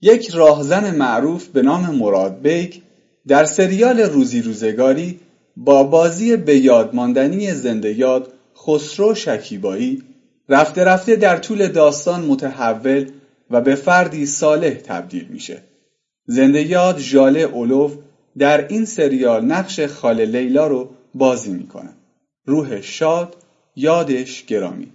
یک راهزن معروف به نام مراد بیک در سریال روزی روزگاری با بازی به یادماندنی زنده یاد خسرو شکیبایی رفته رفته در طول داستان متحول و به فردی صالح تبدیل میشه. زنده یاد ژاله اولوف در این سریال نقش خاله لیلا رو بازی می‌کنه. روح شاد یادش گرامی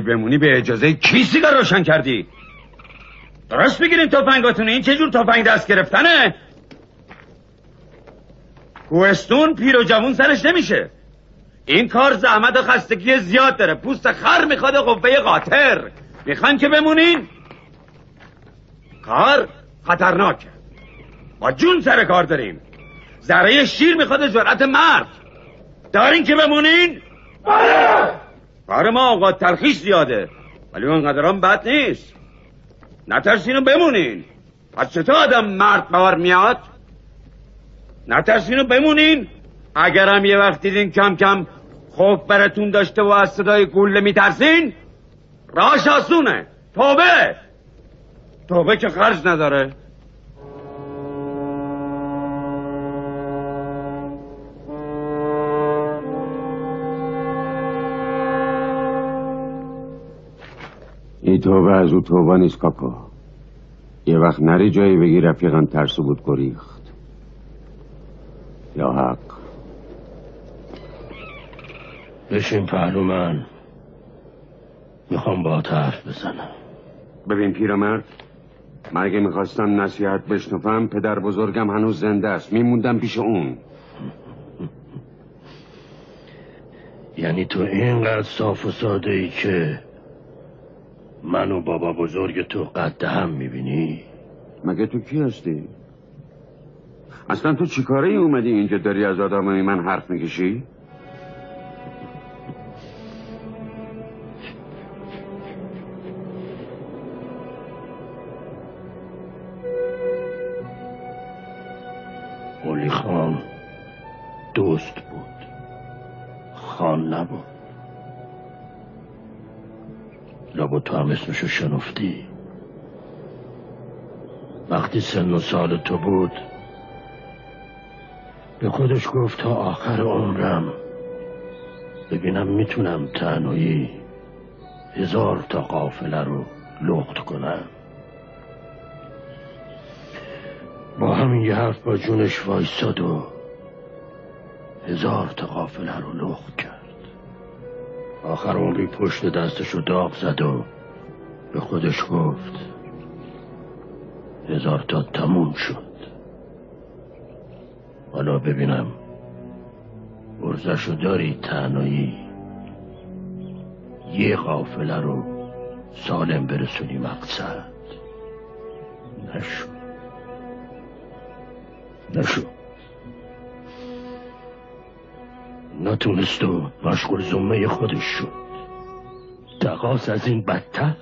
می‌خوای بمونی به اجازه کی سیگار روشن کردی؟ درست بگیرین تفنگاتونه این چه جور دست گرفتنه؟ کوهستون پیر و جوون سرش نمیشه. این کار زحمت و خستگی زیاد داره. پوست خر می‌خواد قوه قاطر. می‌خوان که بمونین؟ کار خطرناکه با جون سر کار داریم. ذره شیر می‌خواد جرأت مرد. دارین که بمونین؟ بله! کار ما اوقات ترخیش زیاده. ولی اونقدر هم بد نیست. نترسینو بمونین. پس چطور آدم مرد بار میاد؟ نترسینو بمونین. اگرم یه وقت دیدین کم کم خوف براتون داشته و از صدای گوله میترسین راش آسونه. توبه. توبه که خرج نداره. ای توبه از او توبه نیست کاکو یه وقت نری جایی بگی رفیقم ترسو بود گریخت یا حق. بشین پهلو من. می‌خوام با حرف بزنم. ببین پیرمرد من اگه می‌خواستم نصیحت بشنفم پدر بزرگم هنوز زنده است. میموندم پیش اون. یعنی تو اینقدر صاف و ساده ای که من و بابا بزرگ تو قد هم می‌بینی؟ مگه تو کی هستی؟ اصلا تو چیکاره ای اومدی اینجا داری از آدمای من حرف می‌کشی؟ اولی خان دوست بود خان نبود لابا تو هم اسمشو شنفتی. وقتی سن و سال تو بود به خودش گفت تا آخر عمرم. ببینم می‌تونم تنهایی هزار تا قافله رو لخت کنم. با همین یه حرف با جونش وایستاد و هزار تا قافله رو لخت کرد. آخر عمری پشت دستش رو داغ زد و به خودش گفت هزار تا تموم شد. حالا ببینم ارزشو داری تنهایی؟ یه قافله رو سالم برسونی مقصد. نشو. نشو. نتونست و مشغول زمه خودش شد. دقاس از این بدتر؟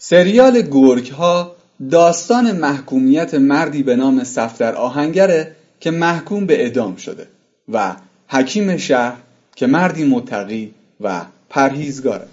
سریال گرگ ها داستان محکومیت مردی به نام صفدر آهنگره که محکوم به اعدام شده و حکیم شهر که مردی متقی و پرهیزگاره.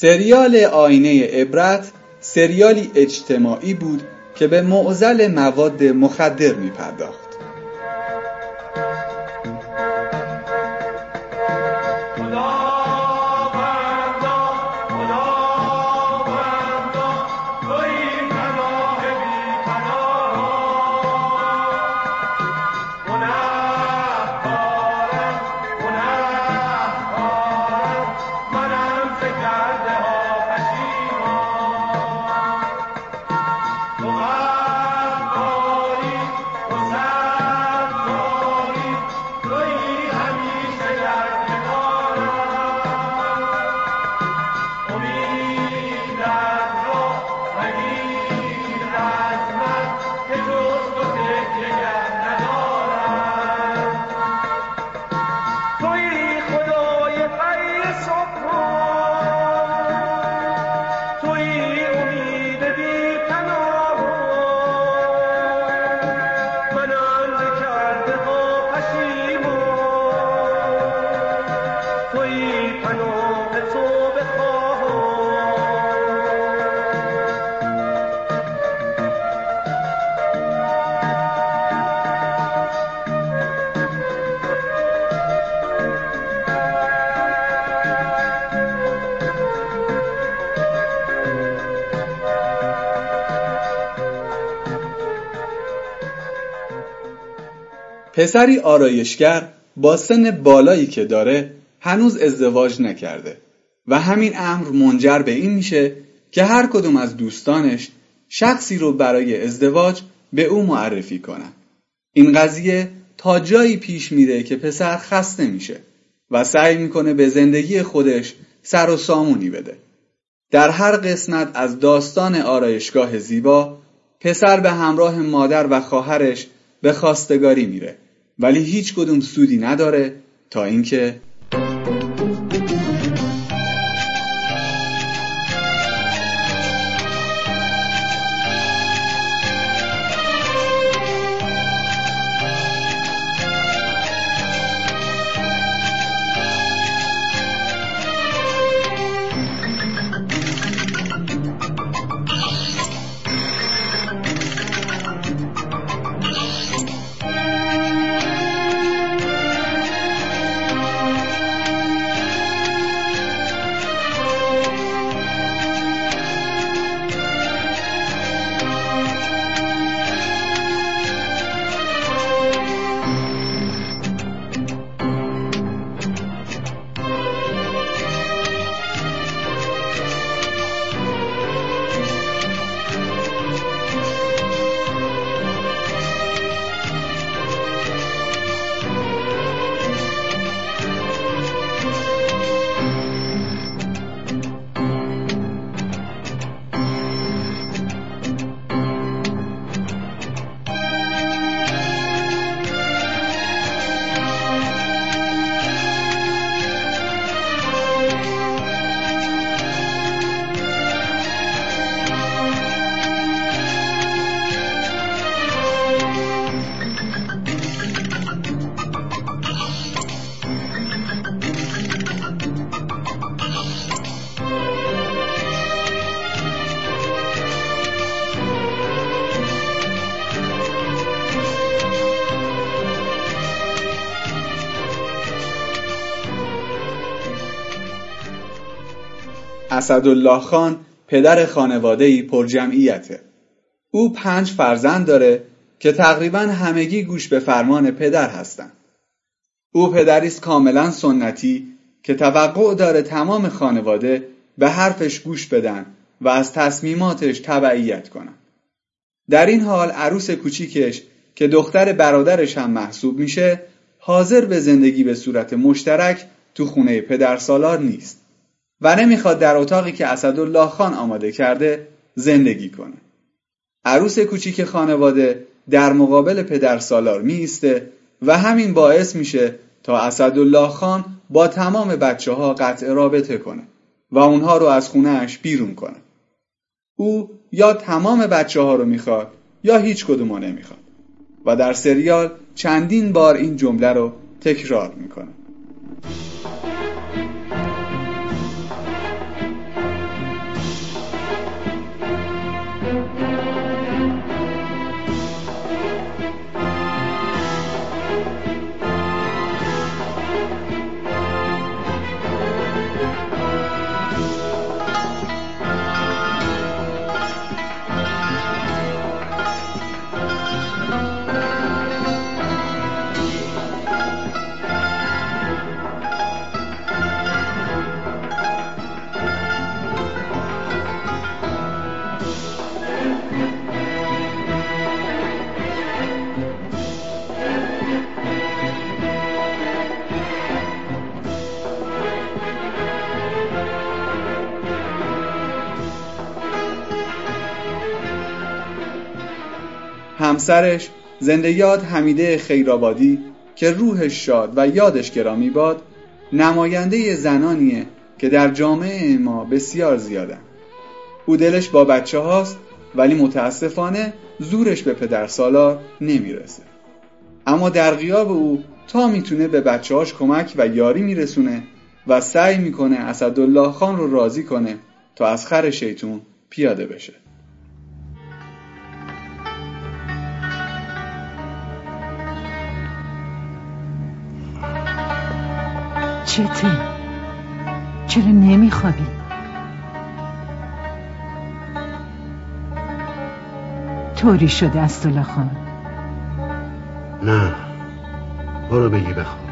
سریال آینه عبرت سریالی اجتماعی بود که به معزل مواد مخدر می پرداخت. پسری آرایشگر با سن بالایی که داره هنوز ازدواج نکرده و همین امر منجر به این میشه که هر کدوم از دوستانش شخصی رو برای ازدواج به او معرفی کنن. این قضیه تا جایی پیش میره که پسر خسته میشه و سعی می‌کنه به زندگی خودش سر و سامونی بده. در هر قسمت از داستان آرایشگاه زیبا پسر به همراه مادر و خواهرش به خواستگاری میره ولی هیچ کدوم سودی نداره تا اینکه اسدالله خان پدر خانواده‌ای پر جمعیته. او پنج فرزند داره که تقریبا همگی گوش به فرمان پدر هستند. او پدری است کاملا سنتی که توقع داره تمام خانواده به حرفش گوش بدن و از تصمیماتش تبعیت کنن. در این حال عروس کوچیکش که دختر برادرش هم محسوب میشه حاضر به زندگی به صورت مشترک تو خونه پدر سالار نیست. و نمی‌خواد در اتاقی که اسدالله خان آماده کرده زندگی کنه. عروس کوچیک خانواده در مقابل پدر سالار می و همین باعث میشه تا اسدالله خان با تمام بچه ها قطع رابطه کنه و اونها رو از خونهش بیرون کنه. او یا تمام بچه ها رو می‌خواد یا هیچ کدوم رو نمی‌خواد و در سریال چندین بار این جمله رو تکرار می‌کنه. همسرش یاد حمیده خیرآبادی که روحش شاد و یادش گرامی باد نماینده زنانیه که در جامعه ما بسیار زیادن. او دلش با بچه هاست ولی متاسفانه زورش به پدر سالار نمی‌رسه. اما در غیاب او تا می‌تونه به بچه هاش کمک و یاری میرسونه و سعی می‌کنه اسدالله خان رو راضی کنه تا از خر شیطون پیاده بشه. چته چرا نمیخوابی؟ طوری شده است خان نه برو بگی بخواب.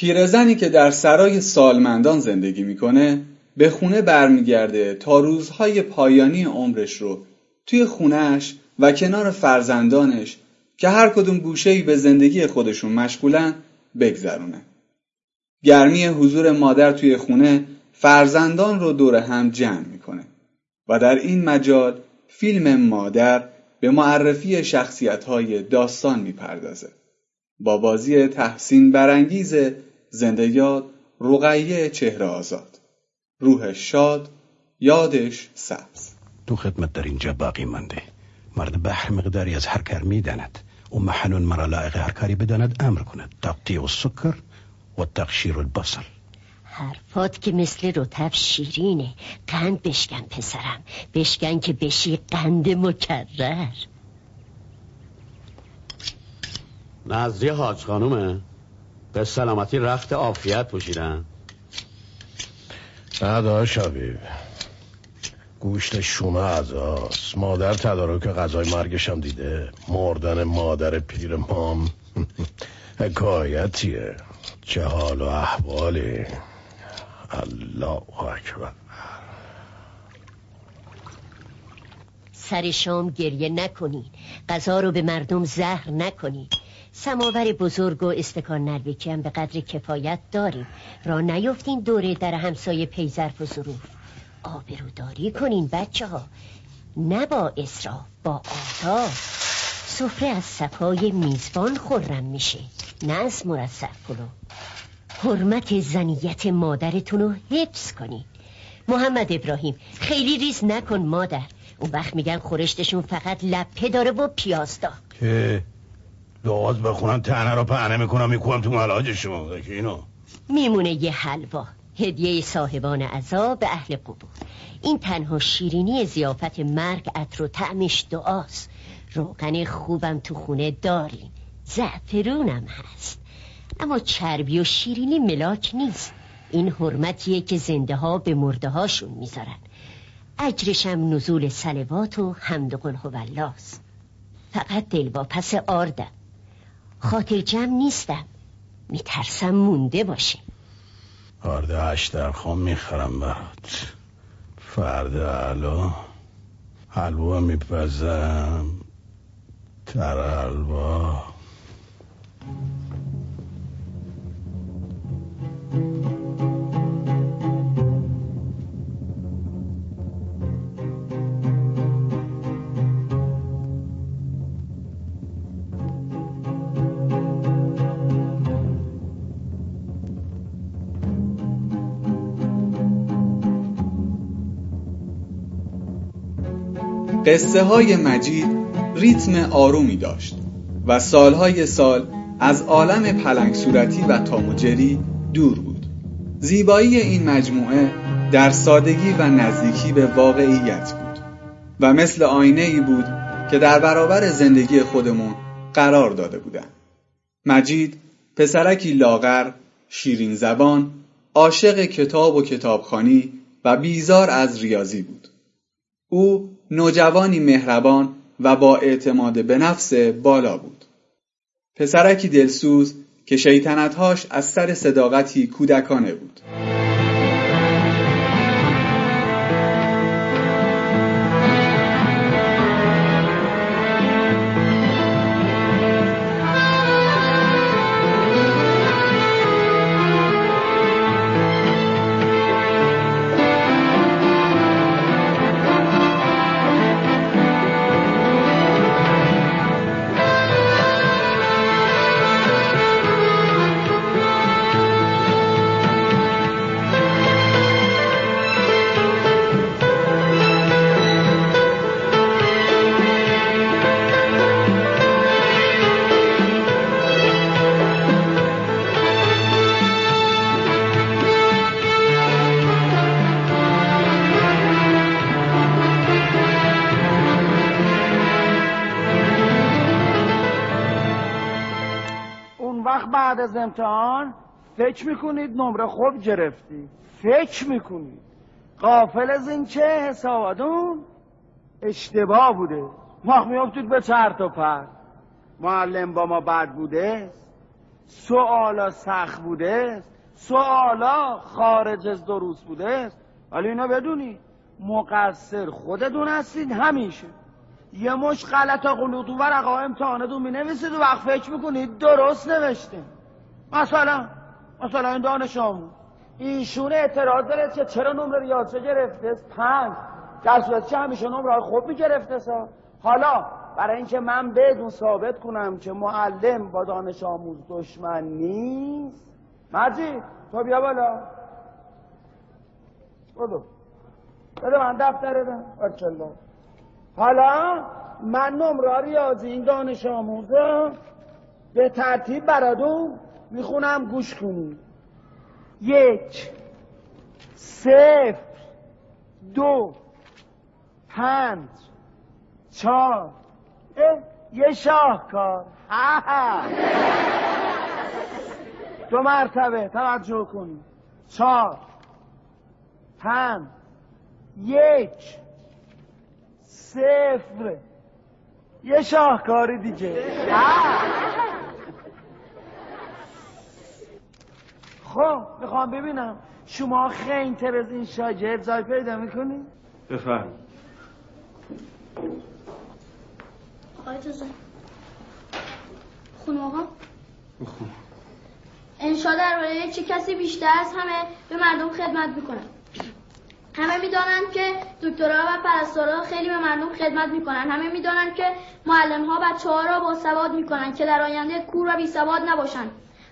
پیرزنی که در سرای سالمندان زندگی می‌کنه به خونه برمیگرده تا روزهای پایانی عمرش رو توی خونهش و کنار فرزندانش که هر کدوم گوشه‌ای به زندگی خودشون مشغولن بگذرونه. گرمی حضور مادر توی خونه فرزندان رو دور هم جمع می‌کنه و در این مجال فیلم مادر به معرفی شخصیت‌های داستان می‌پردازه. با بازی تحسین برانگیز زنده یاد رقیه چهره آزاد. روحش شاد یادش سبز. تو خدمت در اینجا باقی منده مرد بحر مقداری از هر کار می‌داند. و محنون مرا لائق هر کاری بداند امر کند. تقطیع و سکر و تقشیر البصل حرفات که مثل رتب شیرینه. قند بشکن پسرم. بشکن که بشی قند مکرر. نزدی حاج خانومه. به سلامتی رخت عافیت پوشیدن. نه شبیب گوشت شومه عزاست مادر تدارک غذای مرگشم دیده. مردن مادر پیر مام. حکایتیه. چه حال و احوالی. الله اکبر. سر شام گریه نکنید غذا رو به مردم زهر نکنید سماور بزرگ و استکان نرویکی هم به قدر کفایت داریم. را نیفتین دوره در همسایه پیزرف و ظروف. آبروداری کنین بچه ها نه با اصراف با آداب سفره از صفای میزبان خورم میشه. نه از مرصف پلو. حرمت زنیت مادرتون رو حفظ کنین. محمد ابراهیم خیلی ریز نکن مادر. اون وقت میگن خورشتشون فقط لپه داره و پیازدا که دعاز بخونم تنه رو پهنه می‌کنم می‌کنم تو ملاجشون اینو. میمونه یه حلوا. هدیه صاحبان عذا به اهل قبور. این تنها شیرینی زیافت مرگ عطر و تعمش دعاست. روغن خوبم تو خونه داریم زعفرونم هست. اما چربی و شیرینی ملاک نیست. این حرمتیه که زنده ها به مرده هاشون می‌ذارن. اجرشم نزول سلوات و حمد قل فقط دل با پس آردم. خاطر جمع نیستم. میترسم مونده باشیم. آرده هشتر خام می‌خرم برات فرد علا حلوا میپزم. تر حلوا. قصه های مجید ریتم آرومی داشت و سالهای سال از عالم پلنگ صورتی و تاموجری دور بود زیبایی این مجموعه در سادگی و نزدیکی به واقعیت بود و مثل آینه ای بود که در برابر زندگی خودمون قرار داده بودن مجید پسرکی لاغر، شیرین زبان، عاشق کتاب و کتابخانی و بیزار از ریاضی بود. او نوجوانی مهربان و با اعتماد به نفس بالا بود. پسرکی دلسوز که شیطنتهاش از سر صداقتی کودکانه بود. امتحان فکر می‌کنید نمره خوب گرفتی. فکر می‌کنید. قافل از این چه حساباتون اشتباه بوده. ما میافتید به چرت و پرت. معلم با ما بد بوده سوالا سخت بوده سوالا خارج از دروس بوده ولی اینا بدونی مقصر خودتون هستید همیشه. یه مش غلط قلوط و ورقا امتحانتون می نویسید و وقت فکر می‌کنید درست نوشته مثلا مثلا این دانش آموز. ایشون اعتراض داره که چرا نمره ریاضی گرفته؟ پنج. در صورت که همیشه نمره خوب می‌گرفته سا حالا برای اینکه من بدون ثابت کنم که معلم با دانش آموز دشمن نیست. مجید تو بیا بالا. بودو بده من دفتر ده حالا من نمره ریاضی این دانش آموزه به ترتیب برادون می‌خونم گوش کنید یک صفر دو پنج چهار. یه شاهکار. دو مرتبه توجه کنید چهار پنج یک صفر. یه شاهکاری دیگه. خب می‌خوام ببینم شما خیلی تر از این شاگرد جای پیدا می‌کنی؟ بفهم آقای توزه خونه آقا. انشا در چه کسی بیشتر از همه به مردم خدمت می‌کنن همه می‌دانند که دکترها و پرستارا خیلی به مردم خدمت می‌کنن. همه می‌دانند که معلم ها بچه ها را با سواد می‌کنن که در آینده کور و بی سواد نباشند.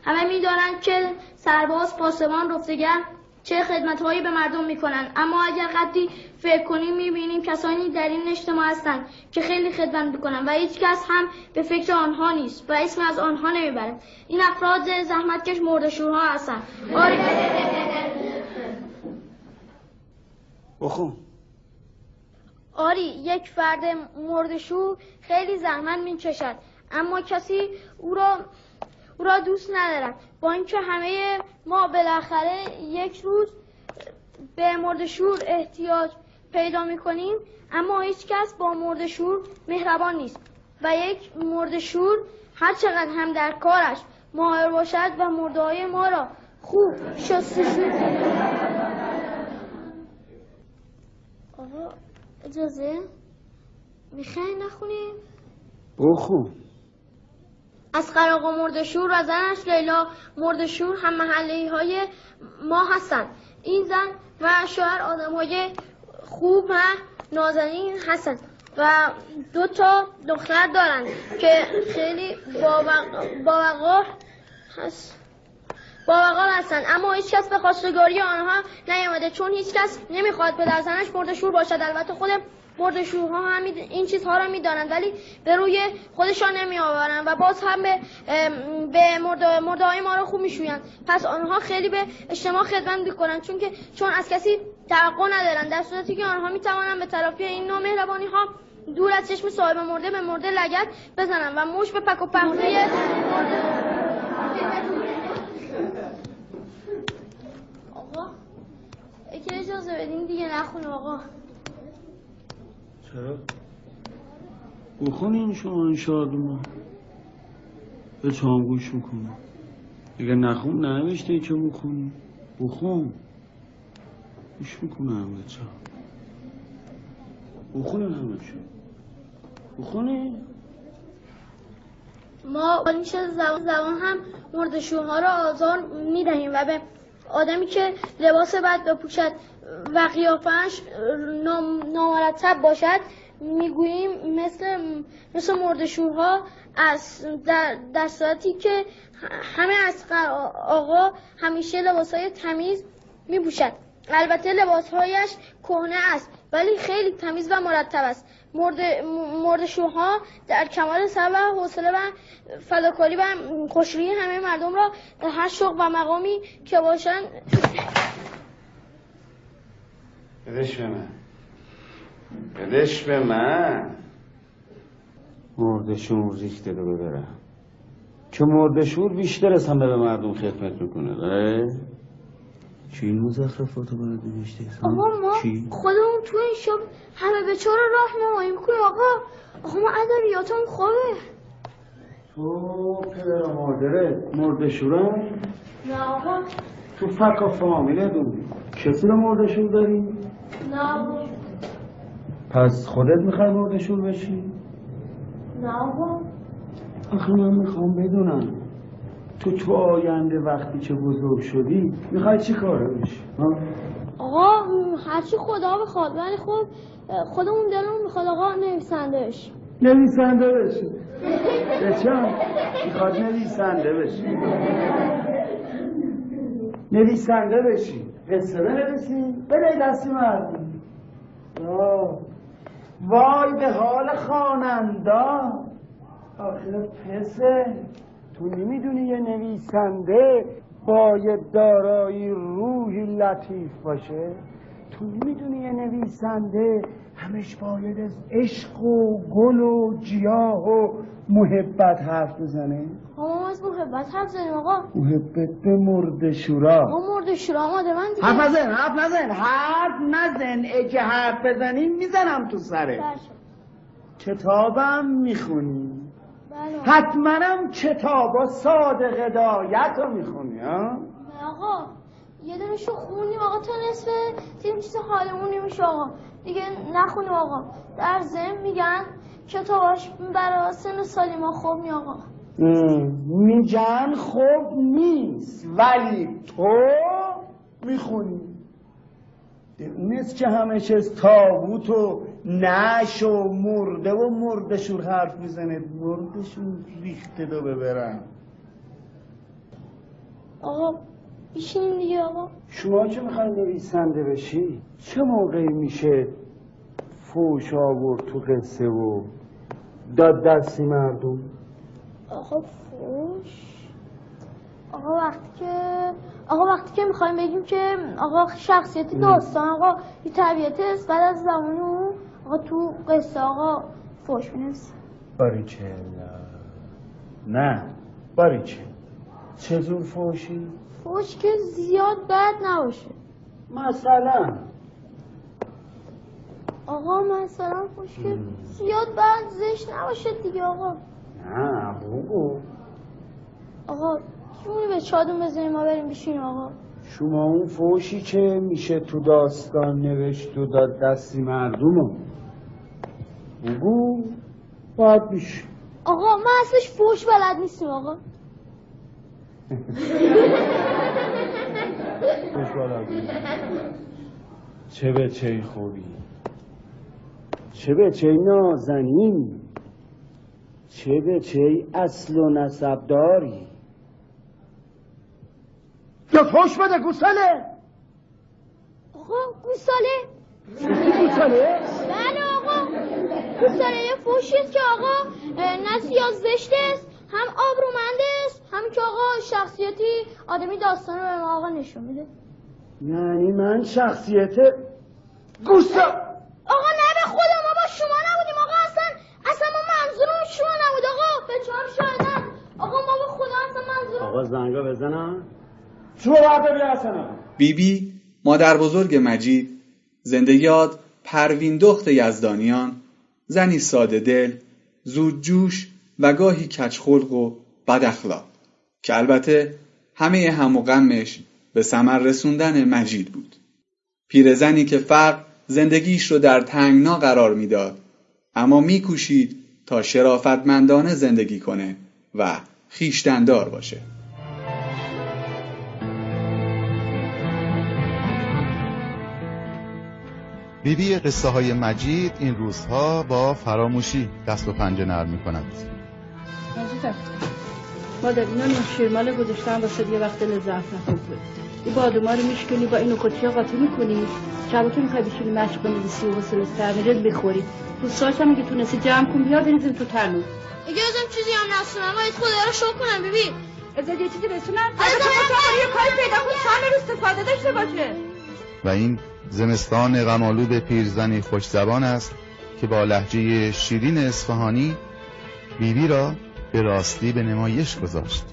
همه می‌دانند که سرباز پاسبان رفتگر چه خدمتهایی به مردم می‌کنند. اما اگر قدری فکر کنیم می‌بینیم کسانی در این اجتماع هستند که خیلی خدمت می‌کنند و هیچ کس هم به فکر آنها نیست و اسم از آنها نمی‌برد. این افراد زحمتکش مردشورها هستند. آره. بخون. آری یک فرد مردشور خیلی زحمت می‌کشد. اما کسی او را او را دوست ندارد با اینکه همه ما بالاخره یک روز به مردشور احتیاج پیدا می‌کنیم اما هیچ کس با مردشور مهربان نیست و یک مردشور هر چقدر هم در کارش ماهر باشد و مرده ما را خوب شستشو آقا اجازه؟ می‌خوای نخونیم بخون. از آقا مردشور و زنش لیلا. مردشور هم محله های ما هستند این زن و شوهر آدم های خوب و نازنین هستند و دو تا دختر دارند که خیلی باوقار هست. باوقار هستند اما هیچ کس به خواستگاری آنها نیامده چون هیچ کس نمی‌خواد پدر زنش مردشور باشد. البته خود مردشورها هم این چیزها رو می‌دانند ولی به روی خودشان نمی آورند و باز هم به به مرده های ما رو خوب میشویند. پس آنها خیلی به اجتماع خدمت می‌کنند چون که چون از کسی توقع ندارند. در صورتی که آنها می‌توانند به تلافی این نوع مهربانی ها دور از چشم صاحب مرده به مرده لگت بزنن و موش به پک و پهونه آقا اگه اجازه بدین دیگه نخون آقا. چرا؟ بخونین شما این شادوما به چام گوش می‌کنم. اگه نخون ننوشته که بخونی؟ بخون. گوش می‌کنم چام بخونین همه چه بخونین ما با زبان زبان هم مردشوها را آزار می‌دهیم و به آدمی که لباس بد بپوشد و قیافش نامرتب باشد می‌گوییم مثل مثل مردشورها از در, در صورتی که همه از آقا همیشه لباس های تمیز میپوشد. البته لباسهایش کهنه است ولی خیلی تمیز و مرتب است. مرد, مرد شوها در کمال صبر و حوصله و فداکاری و خوشرویی همه مردم را در هر شغل و مقامی که باشند بدش به من. بدش به من. مردشون ریخته رو ببرم. که مردشور بیشتر از همه به مردم خدمت می‌کنه. چی این مزخرفاتو برات نوشته آقا ما خودمون تو این شب همه به چهار راه نمایی می‌کنیم آقا آقا ما ادبیاتمون خوبه تو پدر و مادره مرد شورن؟ نه آقا. تو فک و فامیله دون کسی رو مرد شور داری؟ پس خودت می‌خوای مرد شور بشی؟ نه آخه من می‌خوام بدونم. تو تو آینده وقتی که بزرگ شدی می‌خوای چی کاره بشی؟ آقا هرچی خدا بخواد ولی خود خودمون دلمون می‌خواد آقا نویسنده بشی نویسنده بشی. بچم می‌خواد نویسنده بشی. نویسنده بشی. قصه بنویسی. بده دستی وای به حال خواننده آخه پسه تو نمی‌دونی یه نویسنده باید دارای روحی لطیف باشه؟ تو نمی‌دونی یه نویسنده همش باید از عشق و گل و جیاه و محبت حرف بزنه؟ ما از محبت حرف زنیم آقا. محبت به مرد شورا. ما مرد شورا مادر من دیگه حرف نزن حرف نزن. حرف نزن. اگه حرف بزنیم می‌زنم تو سره کتابم می‌خونی؟ بله. حتماً کتابا صادق هدایت رو می‌خونی ها؟ آقا. یه دونشو خونیم آقا تا نصف تیم چیز حالمون نمیشه آقا. دیگه نخونیم آقا. در زم میگن کتاباش برای سن سالی ما خوب می آقا. میگن خوب نیست ولی تو می‌خونی. نیست که همش از تابوت و نش و مرده و مردشور حرف می‌زنه. مردشون ریخته دو ببرن. آقا بیشینیم دیگه آقا. شما چه می‌خوای نویسنده بشی؟ چه موقعی میشه فوش آورد تو قصه و داد دستی مردم؟ آقا فوش؟ آقا وقتی که آقا وقتی که می‌خوایم بگیم که آقا شخصیتی داستان آقا یه طبیعت است بعد از زمان اون آقا تو قصه آقا فوش بنویسیم باریچه نه باریچه چطور فوشی؟ فوش که زیاد بد نباشه. مثلا. آقا مثلا فوش که زیاد بد زشت نباشه دیگه آقا. نه بگو آقا جونی به چادون بزنیم ما بریم بشینیم آقا. شما اون فوشی که میشه تو داستان نوشت و داد دستی مردمو بگو باید بیش. آقا من اصلش فوش بلد نیستیم آقا. چه به چه خوبی. چه به چه نازنین. چه به چه اصل و نسب داری یا فوش بده گوساله. آقا گوساله. گوساله؟ بله آقا. سر یه فوشی است که آقا نه سیاه زشته است هم آبرومند است. هم که آقا شخصیتی آدمی داستان رو به ما آقا نشون میده. یعنی من شخصیت گوسا. آقا نه به خدا ما با شما نبودیم. آقا اصلا اصلا ما منظورمون شما نبود. آقا به چهار شاهدن آقا ما به خدا اصلا منظور آقا زنگا بزنم تو برده اصلا بیبی مادر بزرگ مجید زنده یاد پروین دخت یزدانیان زنی ساده دل زودجوش و گاهی کچخلق و بد اخلاق. که البته همه هم و غمش به ثمر رسوندن مجید بود. پیرزنی که فقر زندگیش رو در تنگنا قرار می‌داد اما میکوشید تا شرافتمندانه زندگی کنه و خیشتندار باشه. بیبی قصه های مجید این روزها با فراموشی دست و پنجه نرم می کند مادر اینا نون شیرمال گذاشتم واسه یه وقت لذت نخور بود. این بادوما رو میشکنی با اینو خودشی قاطی می‌کنی. شبا که می‌خوای بشینی مشق کنی بسی و حسل سرمیرت بخوری. تو هم اگه تونستی جمع کن بیا بریزیم تو تنو اگه ازم چیزی هم نستونم باید خدا رو شکر کنم ببین. ازا یه چیزی رسونم یه کاری پیدا کن چند رو استفاده داشته باشه؟ و این زمستان غمالود پیرزنی خوش زبان است که با لحجه شیرین اصفهانی بیبی را به راستی به نمایش گذاشت.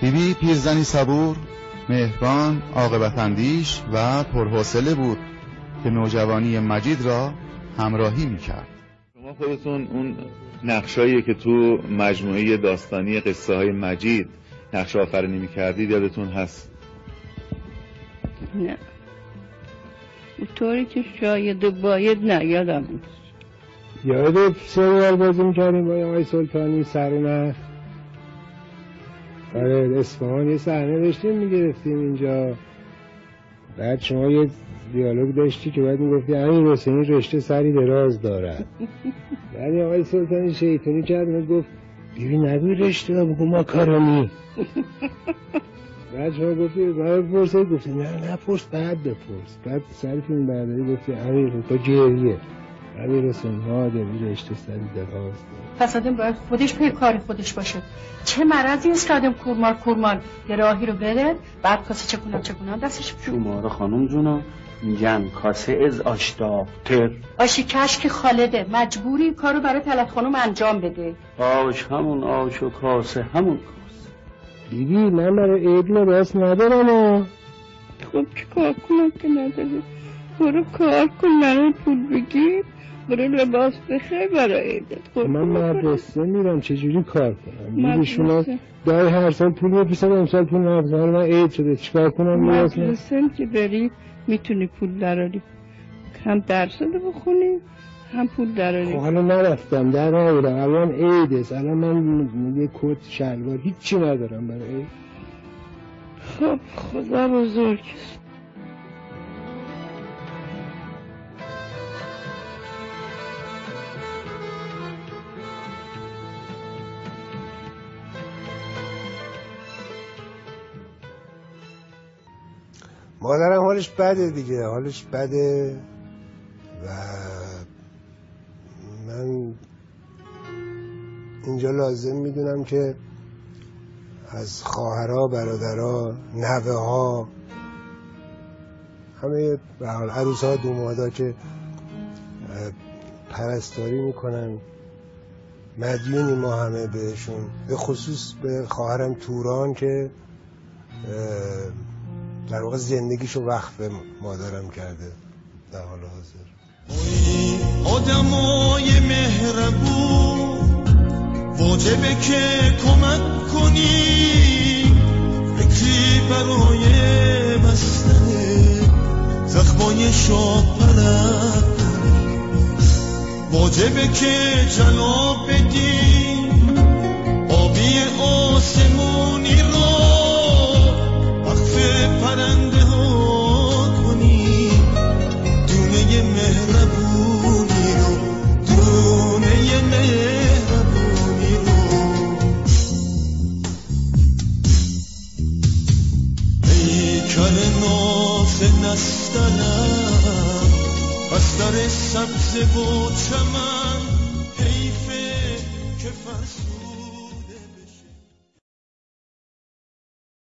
بیبی پیرزنی صبور مهربان عاقبت اندیش و پرحوصله بود که نوجوانی مجید را همراهی می‌کرد. شما خودتون اون نقشایی که تو مجموعه داستانی قصه های مجید نقش آفرینی می‌کردید یادتون هست؟ نه. طوری که شاید باید نه یادم بود یاد سریال بازی می‌کردیم با آقای سلطانی سرنخ آره اصفهان یه صحنه داشتیم می‌گرفتیم اینجا. بعد شما یه دیالوگ داشتی که بعد می‌گفتی همین حسینی رشته سری دراز دارد. بعد آقای سلطانی شیطانی کرد گفت ببین نگوی رشته بگو ماکارونی بعد شما گفتی بعد بپرسه گفتی نه نپرس بعد بپرس. بعد سر فیلم برداری گفتی امیر با گریه. امیر حسین مادمی رشته سری دراز پس آدم باید خودش پی کار خودش باشه. چه مرضی است که آدم کورمار کورمان یه راهی رو بره بعد کاسه چکونم چکونم دستش شماره خانم جونا میگن کاسه از آشتاب تر. آشی که خالده مجبوری کارو برای تلت خانم انجام بده. آش همون آش و کاسه همون کاسه. بیبی من برای عید لباس ندارم خب چه کار کنم که نداری برو کار کن منو پول بگیر. برو لباس بخیر برای عیدت خب، من مدرسه میرم چجوری کار کنم؟ بیبی شما دای هر سال پول میپیسم امسال پول نفزم من عید شده چیکار کنم؟ مدرسه که بری می‌تونی پول دراری. هم درس بخونی هم پول دراری. خب حالا نرفتم در نبودم الان عیده الان من یه کت شلوار هیچی ندارم برای عید. خب خدا بزرگ مادرم حالش بده دیگه حالش بده. و من اینجا لازم می‌دونم که از خواهرها برادرها نوه ها همه به حال عروس ها دومادا که پرستاری می‌کنن مدیونی ما همه بهشون. به خصوص به خواهرم توران که در واقع زندگیشو وقف مادرم کرده در حال حاضر. آدمای مهربون واجبه که کمک کنی فکری برای بستن زخمای شاه پرد واجبه که جلاب بدی نستنم بست منظر سبز و چمن